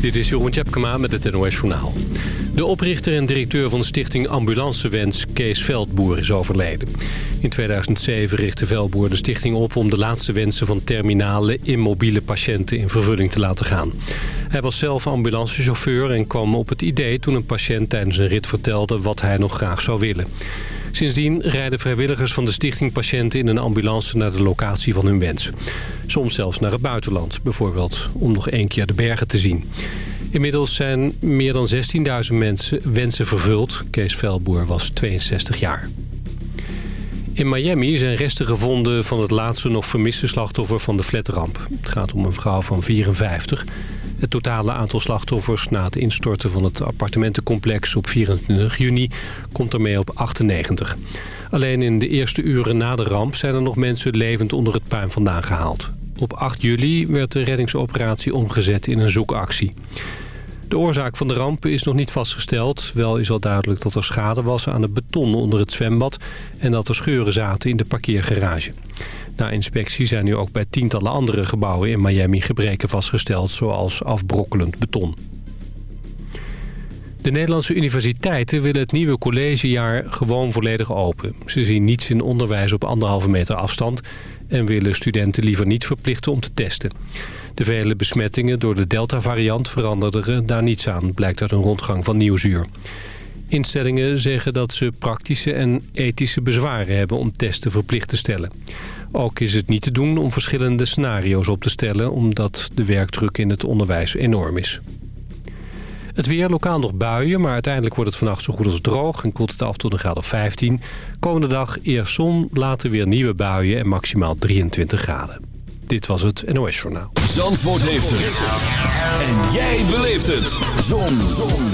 Dit is Jeroen Tjepkema met het NOS Journaal. De oprichter en directeur van de stichting Ambulancewens, Kees Veldboer, is overleden. In 2007 richtte Veldboer de stichting op om de laatste wensen van terminale, immobiele patiënten in vervulling te laten gaan. Hij was zelf ambulancechauffeur en kwam op het idee toen een patiënt tijdens een rit vertelde wat hij nog graag zou willen. Sindsdien rijden vrijwilligers van de stichting patiënten in een ambulance naar de locatie van hun wens. Soms zelfs naar het buitenland, bijvoorbeeld om nog één keer de bergen te zien. Inmiddels zijn meer dan 16.000 mensen wensen vervuld. Kees Velboer was 62 jaar. In Miami zijn resten gevonden van het laatste nog vermiste slachtoffer van de flatramp. Het gaat om een vrouw van 54. Het totale aantal slachtoffers na het instorten van het appartementencomplex op 24 juni komt ermee op 98. Alleen in de eerste uren na de ramp zijn er nog mensen levend onder het puin vandaan gehaald. Op 8 juli werd de reddingsoperatie omgezet in een zoekactie. De oorzaak van de ramp is nog niet vastgesteld. Wel is al duidelijk dat er schade was aan het beton onder het zwembad... en dat er scheuren zaten in de parkeergarage. Na inspectie zijn nu ook bij tientallen andere gebouwen in Miami gebreken vastgesteld... zoals afbrokkelend beton. De Nederlandse universiteiten willen het nieuwe collegejaar gewoon volledig open. Ze zien niets in onderwijs op anderhalve meter afstand... en willen studenten liever niet verplichten om te testen. De vele besmettingen door de Delta-variant veranderden daar niets aan... blijkt uit een rondgang van Nieuwsuur. Instellingen zeggen dat ze praktische en ethische bezwaren hebben om testen verplicht te stellen. Ook is het niet te doen om verschillende scenario's op te stellen... omdat de werkdruk in het onderwijs enorm is. Het weer, lokaal nog buien, maar uiteindelijk wordt het vannacht zo goed als droog... en koelt het af tot een graad of 15. Komende dag eerst zon, later weer nieuwe buien en maximaal 23 graden. Dit was het NOS Journaal. Zandvoort heeft het. En jij beleeft het. Zon. Zon.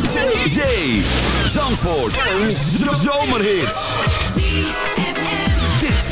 Zee. Zandvoort. Een zomerhit.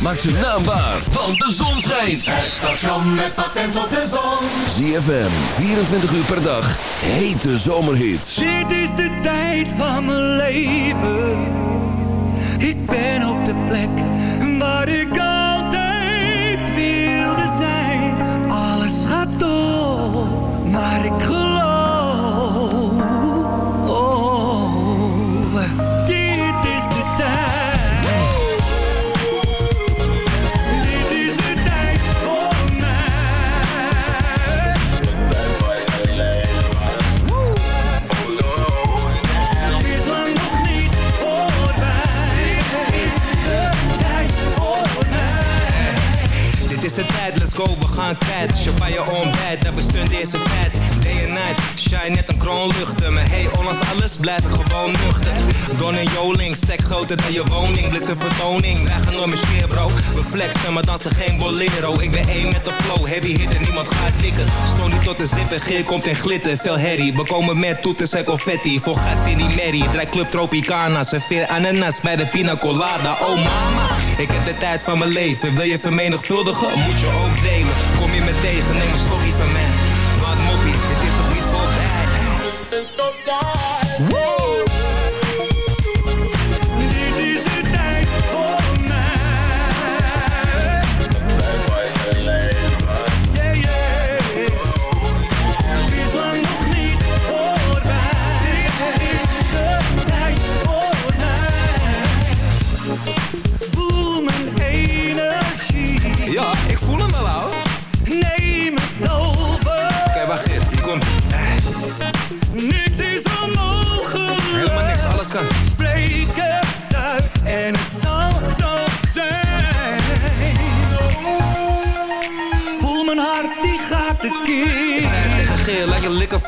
Maak zijn naam waar, want de zon schijnt. Het station met patent op de zon. ZFM, 24 uur per dag, hete zomerhits. Dit is de tijd van mijn leven. Ik ben op de plek waar ik altijd gaan kwijt. Champagne on bed, en we stunt eerst een vet. Shine net een kroon luchten. Maar hey, ondanks alles blijf gewoon nuchter. Don en Joling, stek groter dan je woning. Blitz vertoning, wij gaan door mijn bro. We flexen, maar dansen geen bolero. Ik ben één met de flow, heavy hit en niemand gaat tikken. Stoon niet tot de zip en geer komt in glitter. Veel herrie, we komen met toeters en confetti. Voor gas in die merrie, draai club Tropicana. Serveer ananas bij de pina colada. Oh mama, ik heb de tijd van mijn leven. Wil je vermenigvuldigen, moet je ook delen. Kom je me tegen, neem een stokje van mij.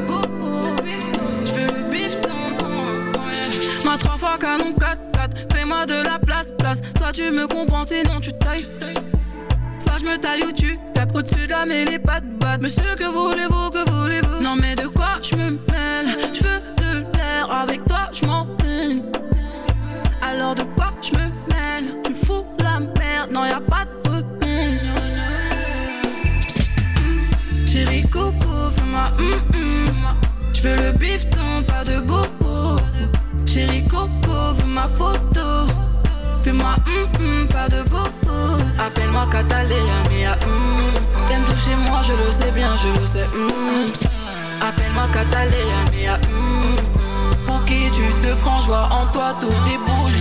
bobo. Je veux le bifton. Ma trois fois canon 4-4. Fais-moi de la place, place. Soit tu me comprends, sinon tu tailles. Soit je me taille ou tu tapes au-dessus de la mêlée, pas de. Monsieur, que voulez-vous, que je le sais hum. Appelle-moi Catalina, mia hum. Pour qui tu te prends, joie en toi, tout déboule.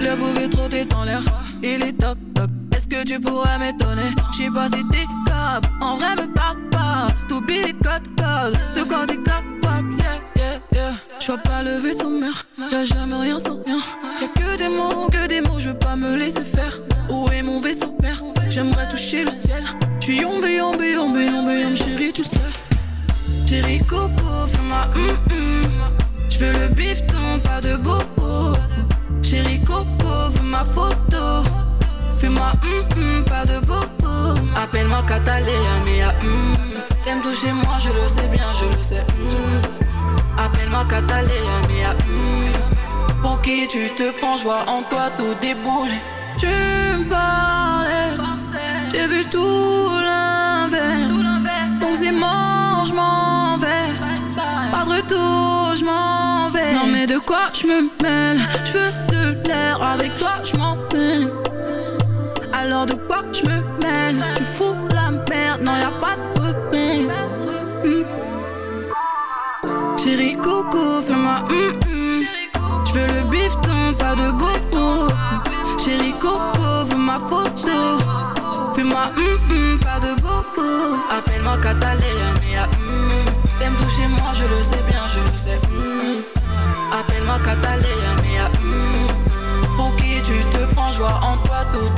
Le bouc est trop dans l'air, il est toc toc. Est-ce que tu pourrais m'étonner? J'sais pas si t'es capable, en vrai me parle pas. Tout billet code code, de quoi t'es capable, yeah yeah yeah. J'vois pas le vaisseau mère, y'a jamais rien sans rien. Y'a que des mots, que des mots, je veux pas me laisser faire. Où est mon vaisseau mère? J'aimerais toucher le ciel. J'suis yombe, yombe, yombe, yombe, yombe, chérie, tu sais. Chérie Coco, fais-moi hum hum. J'veux le bifton, pas de bobo. Chérie Coco, veux ma photo. Fais-moi hum hum, pas de bobo. Appelle-moi Catalina, mia hum. T'aimes toucher moi, je le sais bien, je le sais. hum. Appelle-moi Catalina, mia hum. Pour qui tu te prends, joie en toi, tout déboule. Tu me j'ai vu tout l'inverse. Donc c'est mort, je m'en vais. Pas de retour, je m'en vais. Non mais de quoi je me mêle? Je veux de l'air, avec toi je m'en Pas de bobo. Appelle-moi Catalina, mia hum. T'aimes toucher moi, je le sais bien, je le sais. Appelle-moi Catalina, mia hum. Pour qui tu te prends, joie en toi, tout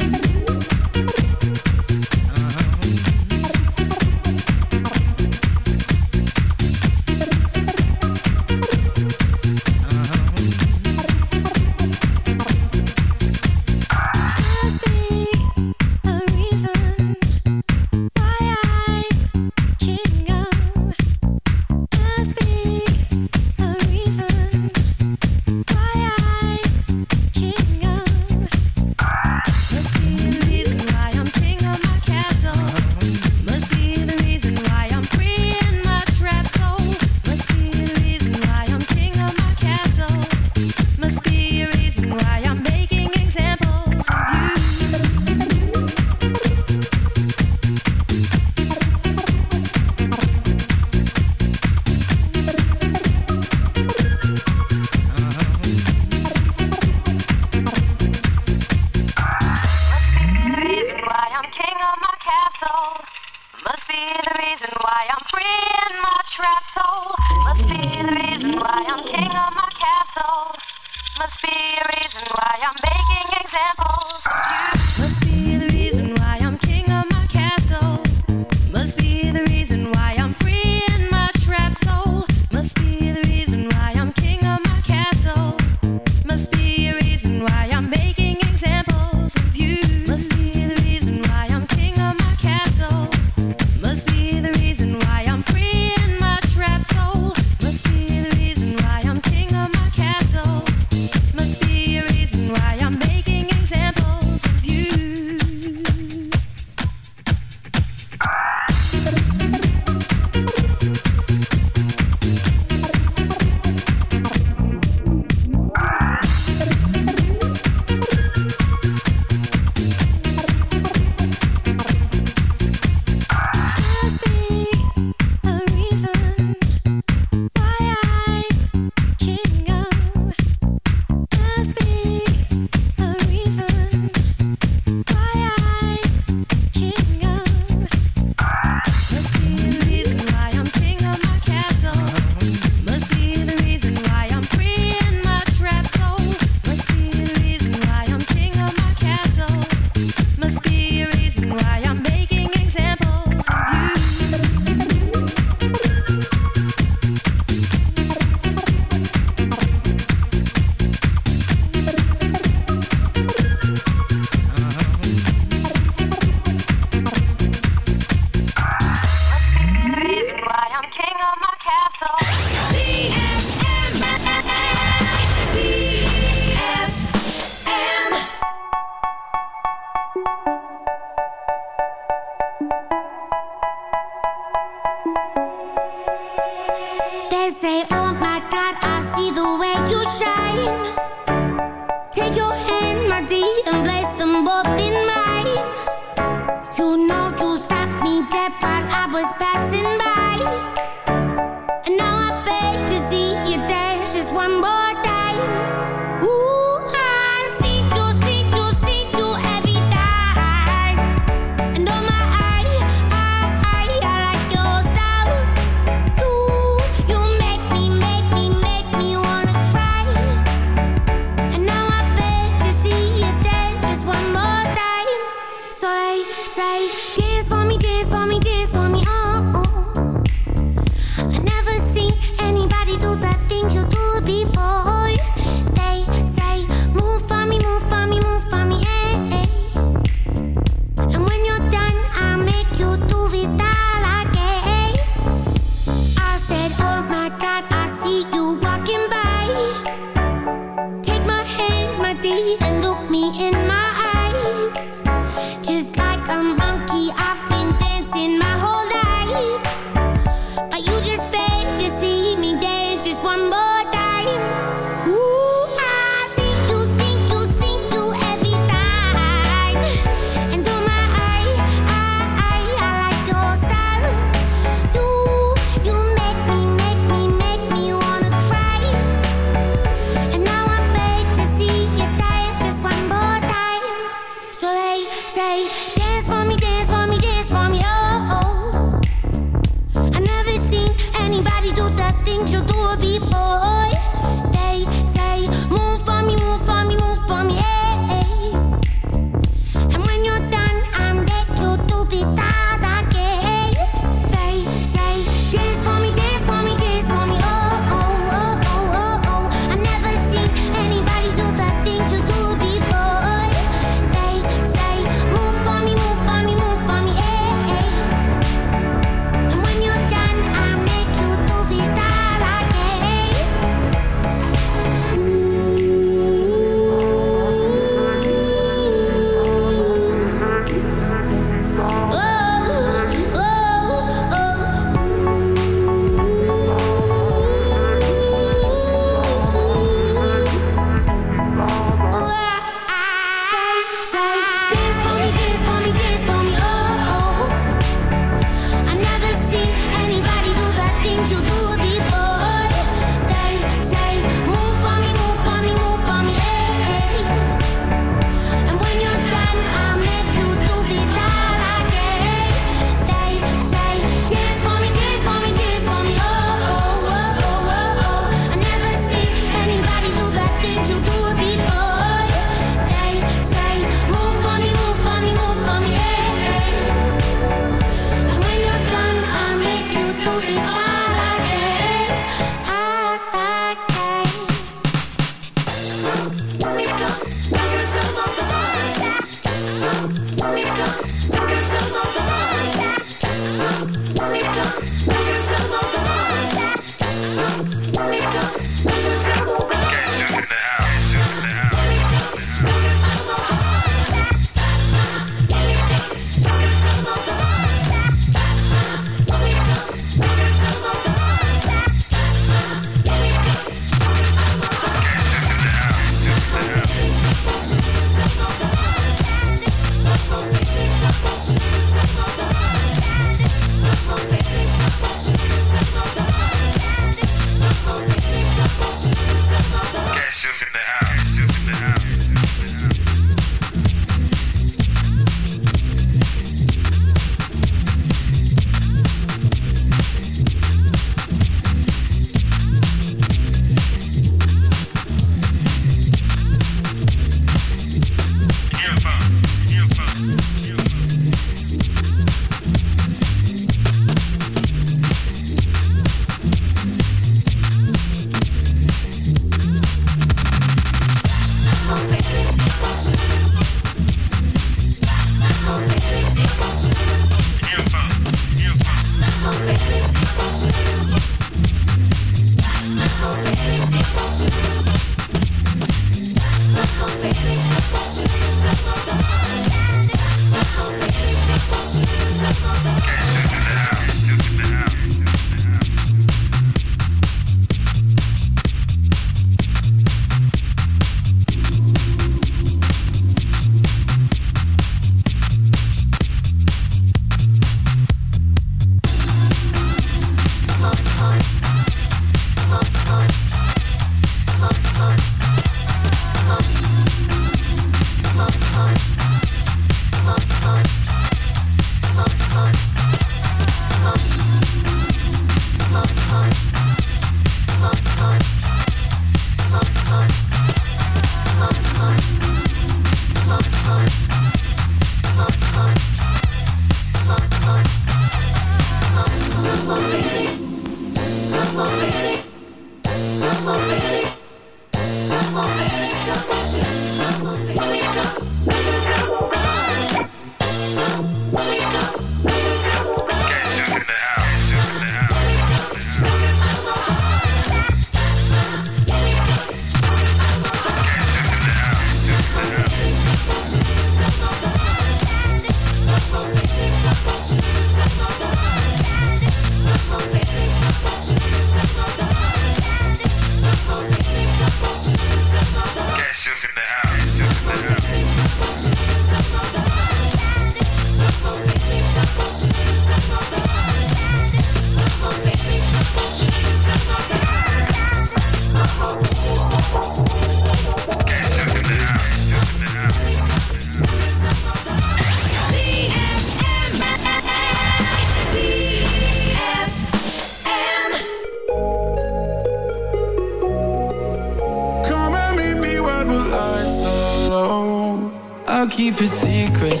keep it secret.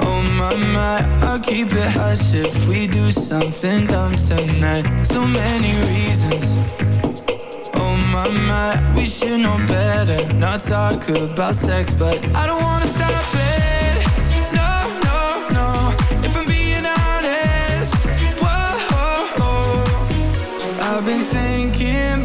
Oh my, my, I'll keep it hush If we do something dumb tonight. So many reasons. Oh my, my, we should know better. Not talk about sex, but I don't wanna stop it. No, no, no If I'm being honest. Whoa, I've been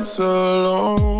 nights alone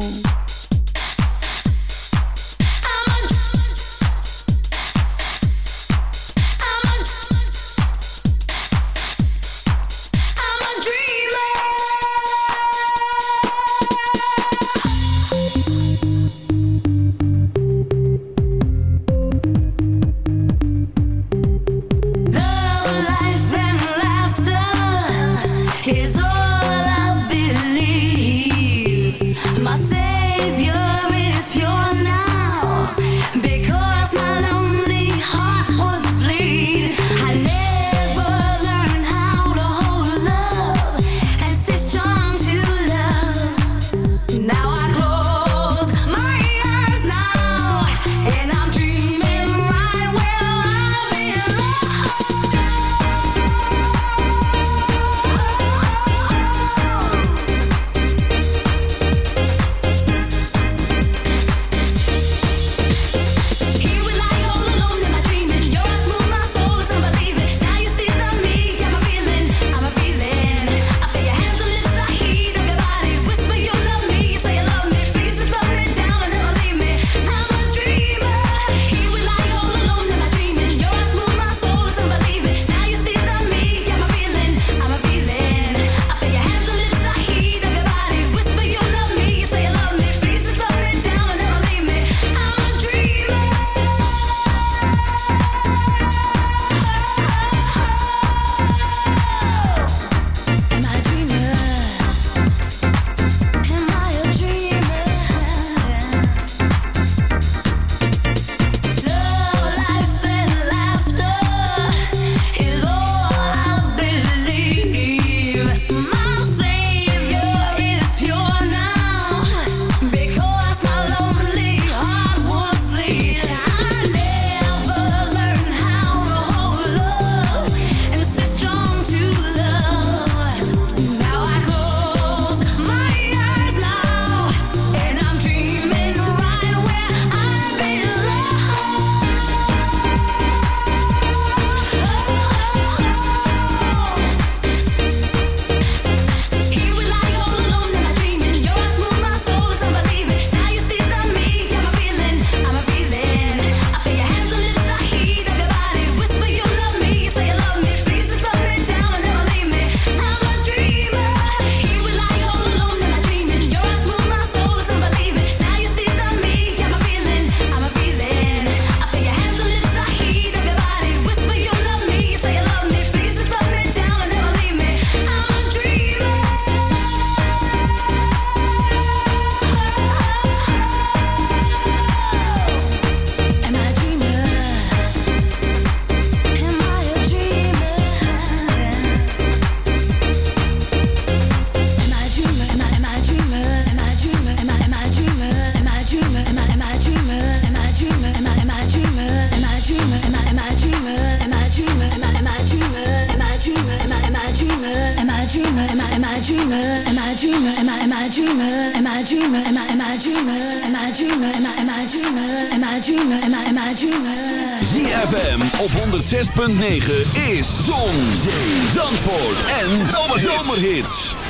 Am I I I I? ZFM op 106.9 is Zon, Zee, Zandvoort en Zomerhits. She's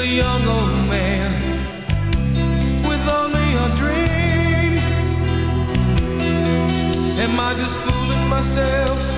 A young old man with only a dream. Am I just fooling myself